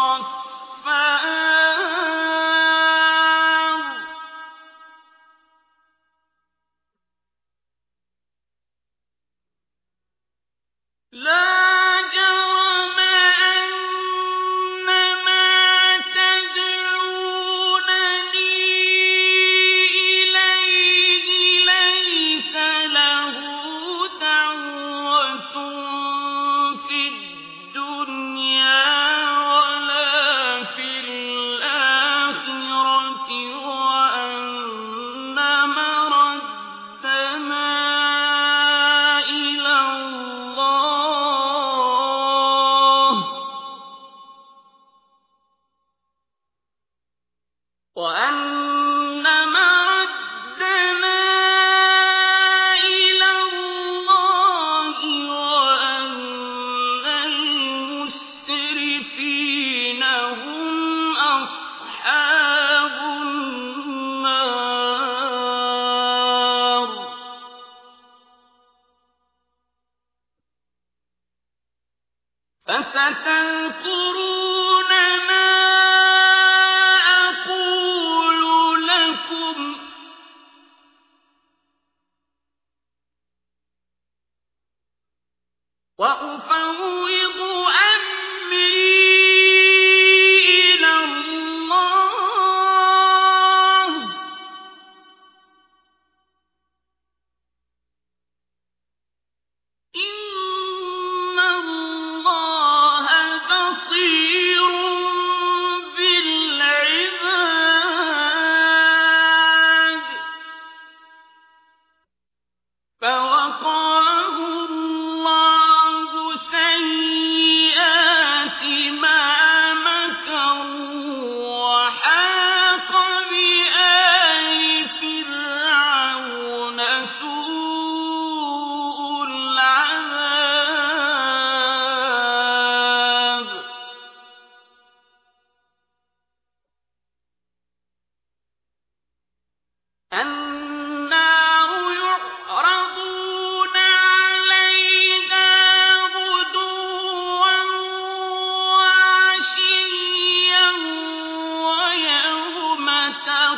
أَدْرَكَ وأفضل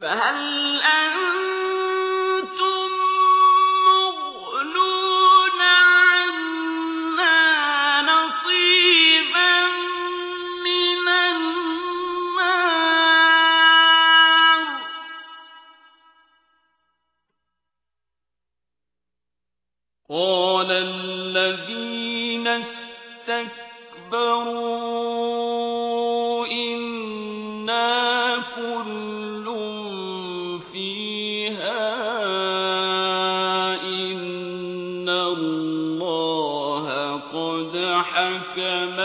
فهل أنتم عنا نصيبا من النار؟ قال الذين استكبروا حكم